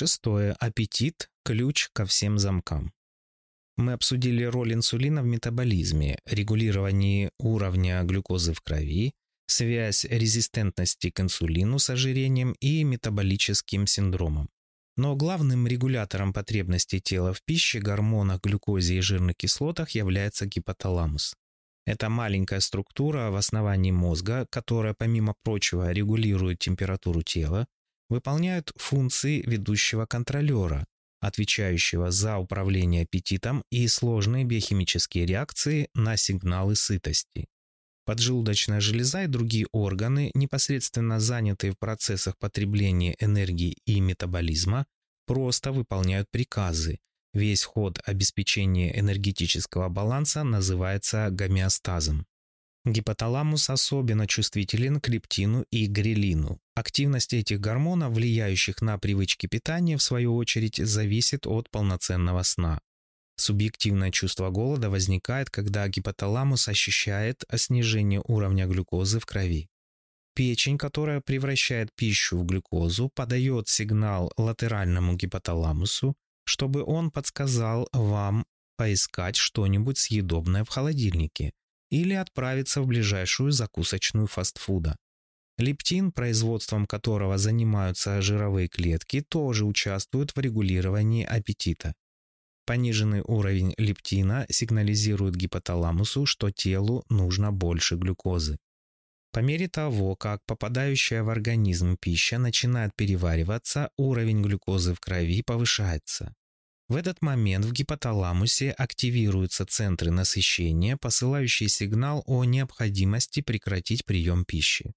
Шестое. Аппетит – ключ ко всем замкам. Мы обсудили роль инсулина в метаболизме, регулировании уровня глюкозы в крови, связь резистентности к инсулину с ожирением и метаболическим синдромом. Но главным регулятором потребностей тела в пище, гормонах, глюкозе и жирных кислотах является гипоталамус. Это маленькая структура в основании мозга, которая, помимо прочего, регулирует температуру тела, выполняют функции ведущего контролера, отвечающего за управление аппетитом и сложные биохимические реакции на сигналы сытости. Поджелудочная железа и другие органы, непосредственно занятые в процессах потребления энергии и метаболизма, просто выполняют приказы. Весь ход обеспечения энергетического баланса называется гомеостазом гипоталамус особенно чувствителен к лептину и грелину. Активность этих гормонов, влияющих на привычки питания, в свою очередь, зависит от полноценного сна. Субъективное чувство голода возникает, когда гипоталамус ощущает снижение уровня глюкозы в крови. Печень, которая превращает пищу в глюкозу, подает сигнал латеральному гипоталамусу, чтобы он подсказал вам поискать что-нибудь съедобное в холодильнике – или отправиться в ближайшую закусочную фастфуда. Лептин, производством которого занимаются жировые клетки, тоже участвует в регулировании аппетита. Пониженный уровень лептина сигнализирует гипоталамусу, что телу нужно больше глюкозы. По мере того, как попадающая в организм пища начинает перевариваться, уровень глюкозы в крови повышается. В этот момент в гипоталамусе активируются центры насыщения, посылающие сигнал о необходимости прекратить прием пищи.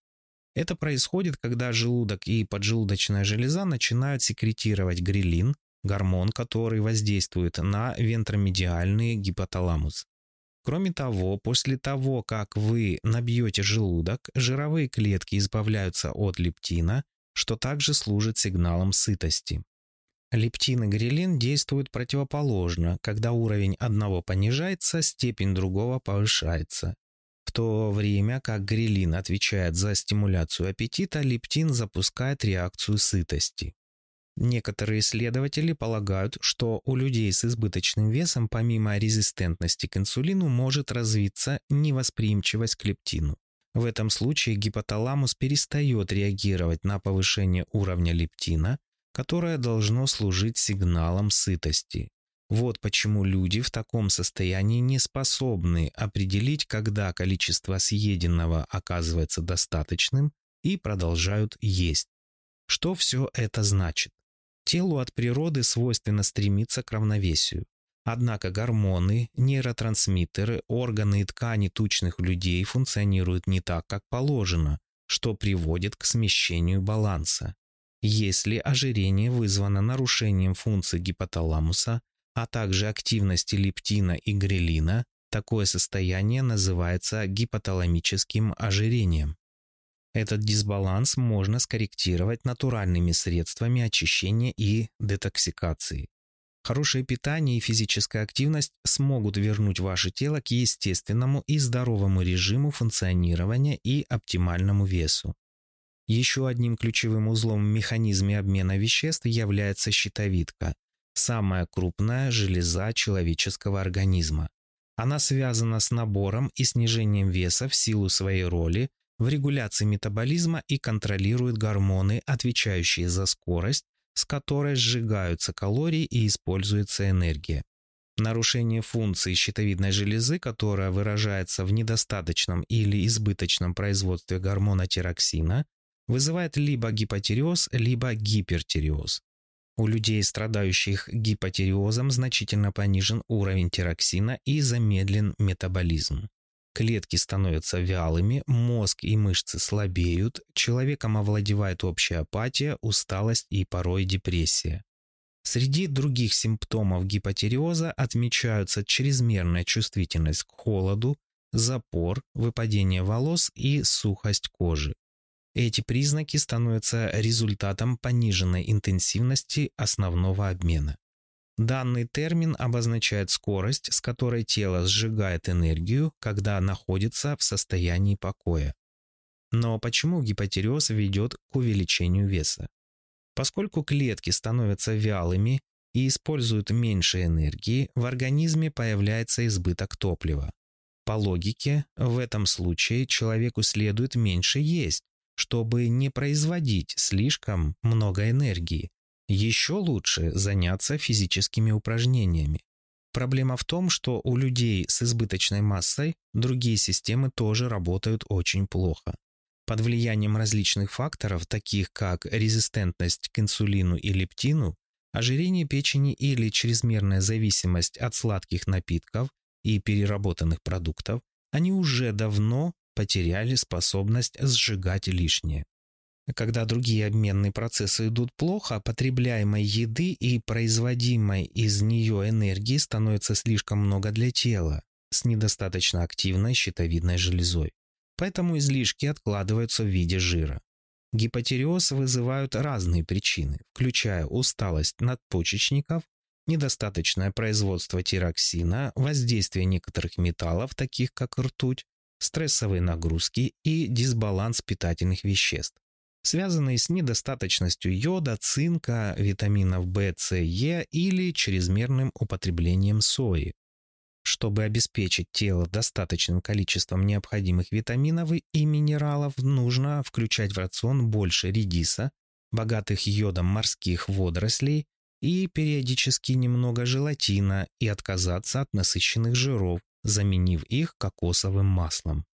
Это происходит, когда желудок и поджелудочная железа начинают секретировать грилин, гормон, который воздействует на вентромедиальный гипоталамус. Кроме того, после того, как вы набьете желудок, жировые клетки избавляются от лептина, что также служит сигналом сытости. Лептин и грилин действуют противоположно. Когда уровень одного понижается, степень другого повышается. В то время как грилин отвечает за стимуляцию аппетита, лептин запускает реакцию сытости. Некоторые исследователи полагают, что у людей с избыточным весом помимо резистентности к инсулину может развиться невосприимчивость к лептину. В этом случае гипоталамус перестает реагировать на повышение уровня лептина, которое должно служить сигналом сытости. Вот почему люди в таком состоянии не способны определить, когда количество съеденного оказывается достаточным, и продолжают есть. Что все это значит? Телу от природы свойственно стремиться к равновесию. Однако гормоны, нейротрансмиттеры, органы и ткани тучных людей функционируют не так, как положено, что приводит к смещению баланса если ожирение вызвано нарушением функций гипоталамуса, а также активности лептина и грелина, такое состояние называется гипоталамическим ожирением. Этот дисбаланс можно скорректировать натуральными средствами очищения и детоксикации. Хорошее питание и физическая активность смогут вернуть ваше тело к естественному и здоровому режиму функционирования и оптимальному весу. Еще одним ключевым узлом в механизме обмена веществ является щитовидка, самая крупная железа человеческого организма. Она связана с набором и снижением веса в силу своей роли в регуляции метаболизма и контролирует гормоны, отвечающие за скорость, с которой сжигаются калории и используется энергия. Нарушение функции щитовидной железы, которая выражается в недостаточном или избыточном производстве гормона тироксина, вызывает либо гипотереоз, либо гипертереоз. У людей, страдающих гипотереозом, значительно понижен уровень тироксина и замедлен метаболизм. Клетки становятся вялыми, мозг и мышцы слабеют, человеком овладевает общая апатия, усталость и порой депрессия. Среди других симптомов гипотереоза отмечаются чрезмерная чувствительность к холоду, запор, выпадение волос и сухость кожи. Эти признаки становятся результатом пониженной интенсивности основного обмена. Данный термин обозначает скорость, с которой тело сжигает энергию, когда находится в состоянии покоя. Но почему гипотереоз ведет к увеличению веса? Поскольку клетки становятся вялыми и используют меньше энергии, в организме появляется избыток топлива. По логике, в этом случае человеку следует меньше есть, чтобы не производить слишком много энергии. Еще лучше заняться физическими упражнениями. Проблема в том, что у людей с избыточной массой другие системы тоже работают очень плохо. Под влиянием различных факторов, таких как резистентность к инсулину и лептину, ожирение печени или чрезмерная зависимость от сладких напитков и переработанных продуктов, они уже давно потеряли способность сжигать лишнее. Когда другие обменные процессы идут плохо, потребляемой еды и производимой из нее энергии становится слишком много для тела с недостаточно активной щитовидной железой. Поэтому излишки откладываются в виде жира. Гипотереоз вызывают разные причины, включая усталость надпочечников, недостаточное производство тироксина, воздействие некоторых металлов, таких как ртуть, стрессовые нагрузки и дисбаланс питательных веществ, связанные с недостаточностью йода, цинка, витаминов В, С, Е или чрезмерным употреблением сои. Чтобы обеспечить тело достаточным количеством необходимых витаминов и минералов, нужно включать в рацион больше редиса, богатых йодом морских водорослей и периодически немного желатина и отказаться от насыщенных жиров, заменив их кокосовым маслом.